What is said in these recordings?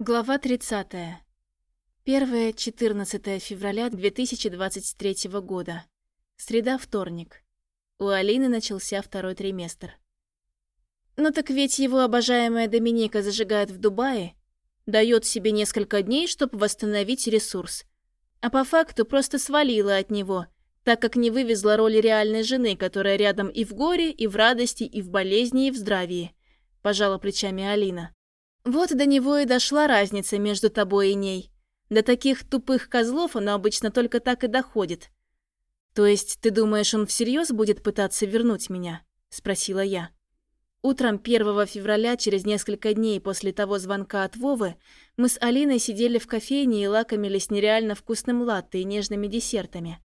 Глава 30. 1-14 февраля 2023 года. Среда, вторник. У Алины начался второй триместр. Ну так ведь его обожаемая Доминика зажигает в Дубае, дает себе несколько дней, чтобы восстановить ресурс. А по факту просто свалила от него, так как не вывезла роли реальной жены, которая рядом и в горе, и в радости, и в болезни, и в здравии. Пожала плечами Алина. Вот до него и дошла разница между тобой и ней. До таких тупых козлов она обычно только так и доходит. То есть ты думаешь, он всерьез будет пытаться вернуть меня? Спросила я. Утром 1 февраля, через несколько дней после того звонка от Вовы, мы с Алиной сидели в кофейне и лакомились нереально вкусным латте и нежными десертами.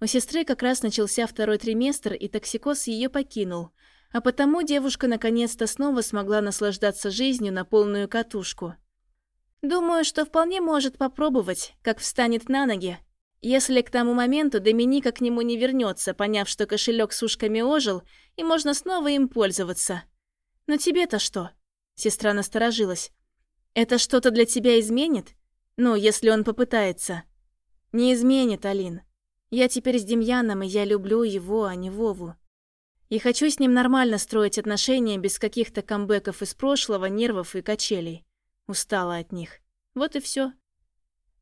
У сестры как раз начался второй триместр, и токсикоз ее покинул – а потому девушка наконец-то снова смогла наслаждаться жизнью на полную катушку. Думаю, что вполне может попробовать, как встанет на ноги. Если к тому моменту Доминика к нему не вернется, поняв, что кошелек с ушками ожил, и можно снова им пользоваться. Но тебе-то что? Сестра насторожилась. Это что-то для тебя изменит? Ну, если он попытается. Не изменит, Алин. Я теперь с Демьяном, и я люблю его, а не Вову. И хочу с ним нормально строить отношения без каких-то камбэков из прошлого, нервов и качелей. Устала от них. Вот и все.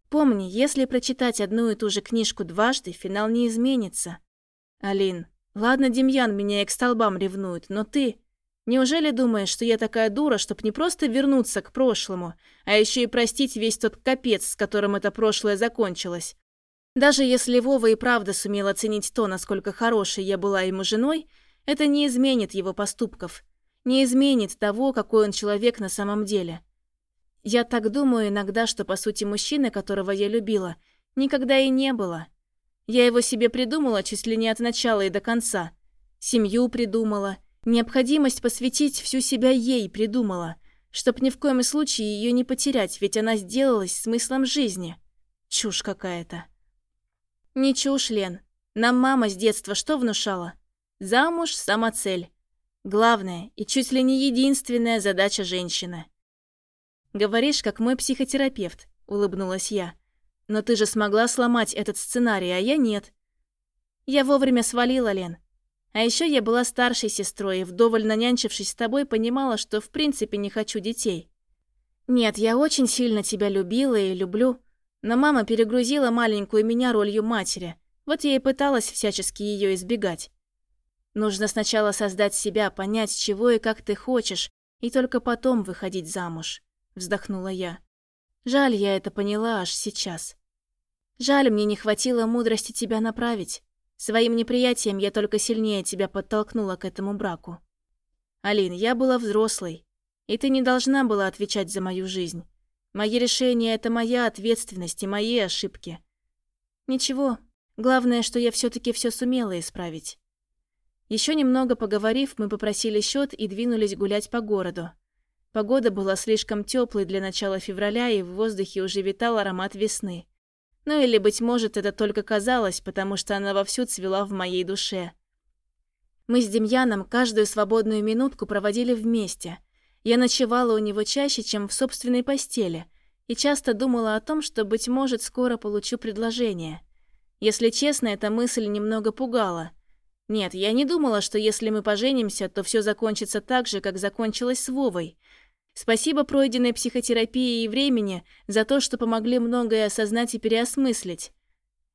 Помни, если прочитать одну и ту же книжку дважды, финал не изменится. Алин, ладно, Демьян меня и к столбам ревнует, но ты... Неужели думаешь, что я такая дура, чтоб не просто вернуться к прошлому, а еще и простить весь тот капец, с которым это прошлое закончилось? Даже если Вова и правда сумел оценить то, насколько хорошей я была ему женой, это не изменит его поступков, не изменит того, какой он человек на самом деле. Я так думаю иногда, что по сути мужчины, которого я любила, никогда и не было. Я его себе придумала чуть ли не от начала и до конца. Семью придумала, необходимость посвятить всю себя ей придумала, чтоб ни в коем случае ее не потерять, ведь она сделалась смыслом жизни. Чушь какая-то. Не чушь, Лен. Нам мама с детства что внушала? Замуж – самоцель. Главная и чуть ли не единственная задача женщины. «Говоришь, как мой психотерапевт», – улыбнулась я. «Но ты же смогла сломать этот сценарий, а я нет». Я вовремя свалила, Лен. А еще я была старшей сестрой и, вдоволь нанянчившись с тобой, понимала, что в принципе не хочу детей. Нет, я очень сильно тебя любила и люблю, но мама перегрузила маленькую меня ролью матери. Вот я и пыталась всячески ее избегать. Нужно сначала создать себя, понять, чего и как ты хочешь, и только потом выходить замуж», — вздохнула я. «Жаль, я это поняла аж сейчас. Жаль, мне не хватило мудрости тебя направить. Своим неприятием я только сильнее тебя подтолкнула к этому браку. Алин, я была взрослой, и ты не должна была отвечать за мою жизнь. Мои решения — это моя ответственность и мои ошибки. Ничего, главное, что я все таки все сумела исправить. Еще немного поговорив, мы попросили счет и двинулись гулять по городу. Погода была слишком теплой для начала февраля, и в воздухе уже витал аромат весны. Ну или, быть может, это только казалось, потому что она вовсю цвела в моей душе. Мы с Демьяном каждую свободную минутку проводили вместе. Я ночевала у него чаще, чем в собственной постели, и часто думала о том, что, быть может, скоро получу предложение. Если честно, эта мысль немного пугала – нет, я не думала, что если мы поженимся, то все закончится так же, как закончилось с Вовой. Спасибо пройденной психотерапии и времени за то, что помогли многое осознать и переосмыслить.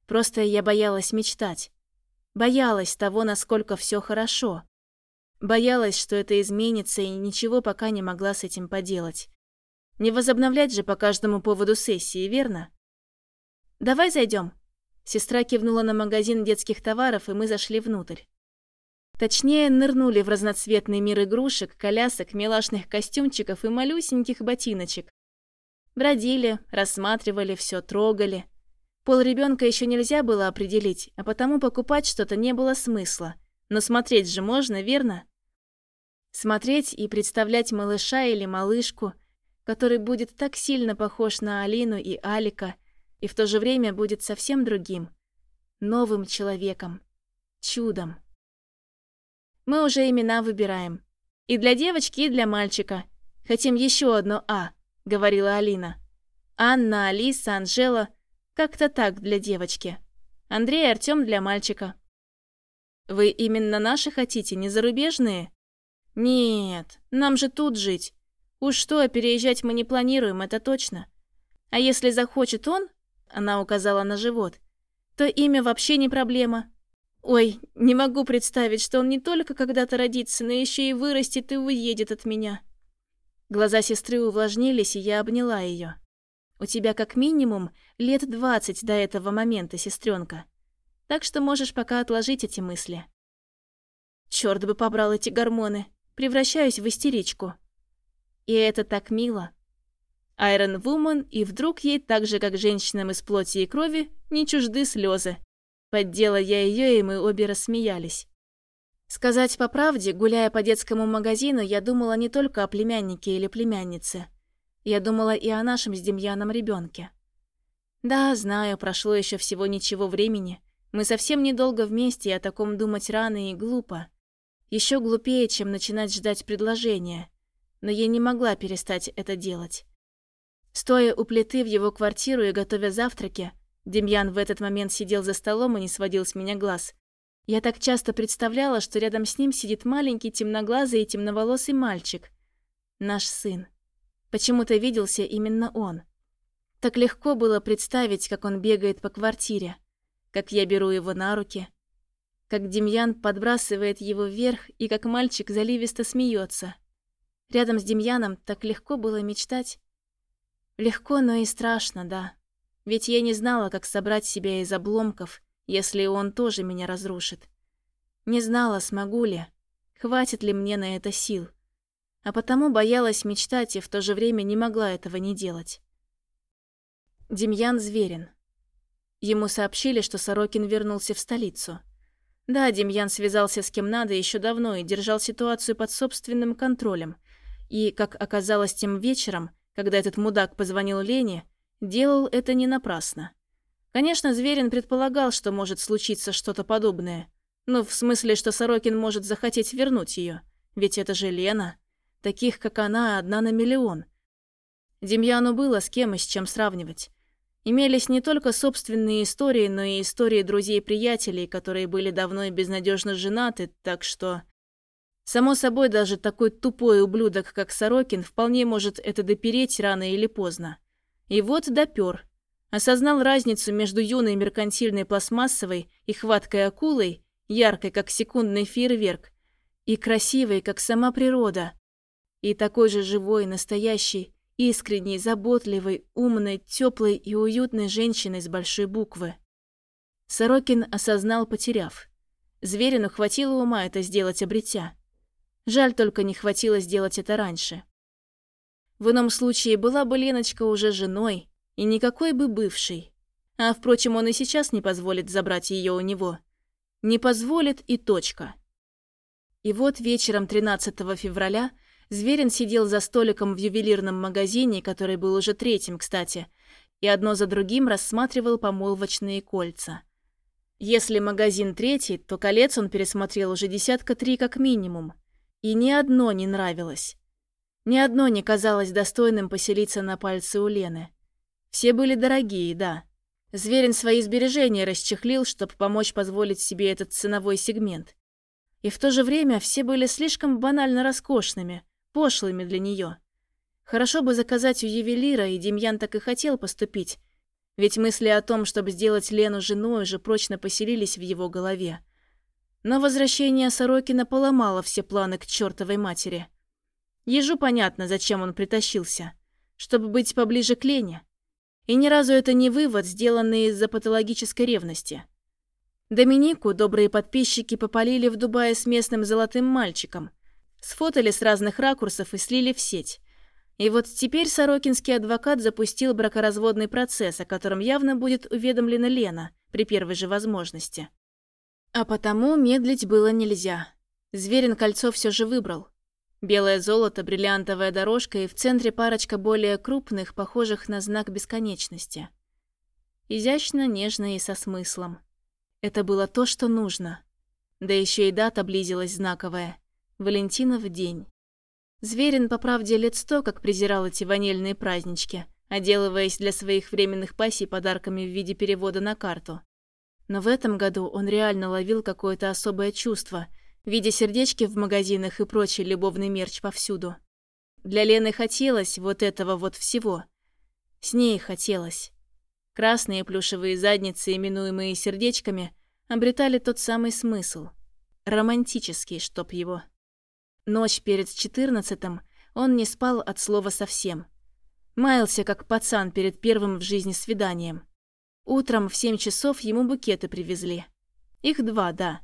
Просто я боялась мечтать. Боялась того, насколько все хорошо. Боялась, что это изменится, и ничего пока не могла с этим поделать. Не возобновлять же по каждому поводу сессии, верно? «Давай зайдем. Сестра кивнула на магазин детских товаров, и мы зашли внутрь. Точнее, нырнули в разноцветный мир игрушек, колясок, милашных костюмчиков и малюсеньких ботиночек. Бродили, рассматривали все, трогали. Пол ребенка еще нельзя было определить, а потому покупать что-то не было смысла. Но смотреть же можно, верно? Смотреть и представлять малыша или малышку, который будет так сильно похож на Алину и Алика – и в то же время будет совсем другим, новым человеком, чудом. Мы уже имена выбираем. И для девочки, и для мальчика. Хотим еще одно «А», — говорила Алина. «Анна, Алиса, Анжела. Как-то так для девочки. Андрей и Артём для мальчика». «Вы именно наши хотите, не зарубежные?» «Нет, нам же тут жить. Уж что, переезжать мы не планируем, это точно. А если захочет он, — она указала на живот, — то имя вообще не проблема. Ой, не могу представить, что он не только когда-то родится, но еще и вырастет и уедет от меня. Глаза сестры увлажнились, и я обняла ее. У тебя как минимум лет двадцать до этого момента, сестренка. Так что можешь пока отложить эти мысли. Черт бы побрал эти гормоны. Превращаюсь в истеричку. И это так мило. Айрон Вумен, и вдруг ей, так же как женщинам из плоти и крови, не чужды слезы. Поддела я ее, и мы обе рассмеялись. Сказать по правде, гуляя по детскому магазину, я думала не только о племяннике или племяннице. Я думала и о нашем с Демьяном ребенке. Да, знаю, прошло еще всего ничего времени. Мы совсем недолго вместе, и о таком думать рано и глупо. Еще глупее, чем начинать ждать предложения. Но я не могла перестать это делать. Стоя у плиты в его квартиру и готовя завтраки, Демьян в этот момент сидел за столом и не сводил с меня глаз. Я так часто представляла, что рядом с ним сидит маленький темноглазый и темноволосый мальчик. Наш сын. Почему-то виделся именно он. Так легко было представить, как он бегает по квартире, как я беру его на руки, как Демьян подбрасывает его вверх и как мальчик заливисто смеется. Рядом с Демьяном так легко было мечтать. Легко, но и страшно, да. Ведь я не знала, как собрать себя из обломков, если он тоже меня разрушит. Не знала, смогу ли, хватит ли мне на это сил. А потому боялась мечтать и в то же время не могла этого не делать. Демьян Зверин. Ему сообщили, что Сорокин вернулся в столицу. Да, Демьян связался с кем надо еще давно и держал ситуацию под собственным контролем. И, как оказалось тем вечером, когда этот мудак позвонил Лене, Делал это не напрасно. Конечно, Зверин предполагал, что может случиться что-то подобное. Ну, в смысле, что Сорокин может захотеть вернуть ее. Ведь это же Лена. Таких, как она, одна на миллион. Демьяну было с кем и с чем сравнивать. Имелись не только собственные истории, но и истории друзей-приятелей, которые были давно и безнадежно женаты, так что... Само собой, даже такой тупой ублюдок, как Сорокин, вполне может это допереть рано или поздно. И вот допер. Осознал разницу между юной меркантильной пластмассовой и хваткой акулой, яркой, как секундный фейерверк, и красивой, как сама природа. И такой же живой, настоящей, искренней, заботливой, умной, теплой и уютной женщиной с большой буквы. Сорокин осознал, потеряв. Зверину хватило ума это сделать, обретя. Жаль только не хватило сделать это раньше. В ином случае была бы Леночка уже женой, и никакой бы бывшей. А, впрочем, он и сейчас не позволит забрать ее у него. Не позволит и точка. И вот вечером 13 февраля Зверин сидел за столиком в ювелирном магазине, который был уже третьим, кстати, и одно за другим рассматривал помолвочные кольца. Если магазин третий, то колец он пересмотрел уже десятка три как минимум. И ни одно не нравилось. Ни одно не казалось достойным поселиться на пальце у Лены. Все были дорогие, да. Зверин свои сбережения расчехлил, чтобы помочь позволить себе этот ценовой сегмент. И в то же время все были слишком банально роскошными, пошлыми для нее. Хорошо бы заказать у ювелира, и Демьян так и хотел поступить, ведь мысли о том, чтобы сделать Лену женой, уже прочно поселились в его голове. Но возвращение Сорокина поломало все планы к чертовой матери. Ежу понятно, зачем он притащился. Чтобы быть поближе к Лене. И ни разу это не вывод, сделанный из-за патологической ревности. Доминику добрые подписчики попалили в Дубае с местным золотым мальчиком. Сфотали с разных ракурсов и слили в сеть. И вот теперь сорокинский адвокат запустил бракоразводный процесс, о котором явно будет уведомлена Лена при первой же возможности. А потому медлить было нельзя. Зверин кольцо все же выбрал. Белое золото, бриллиантовая дорожка и в центре парочка более крупных, похожих на знак бесконечности. Изящно, нежно и со смыслом. Это было то, что нужно. Да еще и дата близилась знаковая. Валентинов день. Зверин, по правде, лет сто, как презирал эти ванильные празднички, оделываясь для своих временных пассий подарками в виде перевода на карту. Но в этом году он реально ловил какое-то особое чувство, видя сердечки в магазинах и прочий любовный мерч повсюду. Для Лены хотелось вот этого вот всего. С ней хотелось. Красные плюшевые задницы, именуемые сердечками, обретали тот самый смысл. Романтический, чтоб его. Ночь перед четырнадцатым он не спал от слова совсем. Маялся, как пацан перед первым в жизни свиданием. Утром в семь часов ему букеты привезли. Их два, да.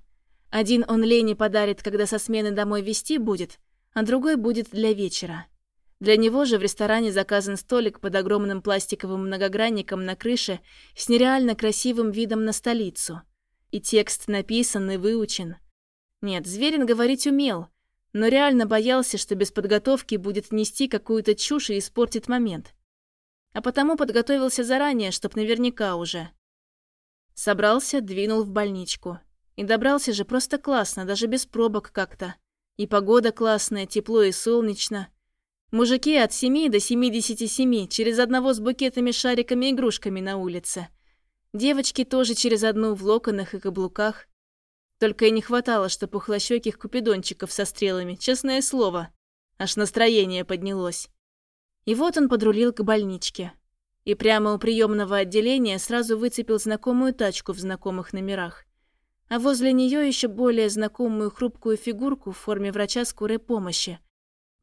Один он Лене подарит, когда со смены домой вести будет, а другой будет для вечера. Для него же в ресторане заказан столик под огромным пластиковым многогранником на крыше с нереально красивым видом на столицу. И текст написан и выучен. Нет, Зверин говорить умел, но реально боялся, что без подготовки будет нести какую-то чушь и испортит момент. А потому подготовился заранее, чтоб наверняка уже. Собрался, двинул в больничку. И добрался же просто классно, даже без пробок как-то. И погода классная, тепло и солнечно. Мужики от 7 до 77 через одного с букетами, шариками и игрушками на улице. Девочки тоже через одну в локонах и каблуках. Только и не хватало, что пухлощёких купидончиков со стрелами, честное слово. Аж настроение поднялось. И вот он подрулил к больничке. И прямо у приемного отделения сразу выцепил знакомую тачку в знакомых номерах. А возле нее еще более знакомую хрупкую фигурку в форме врача скорой помощи,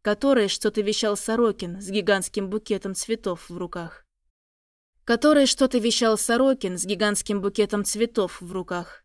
которой что-то вещал Сорокин с гигантским букетом цветов в руках. Которой что-то вещал Сорокин с гигантским букетом цветов в руках.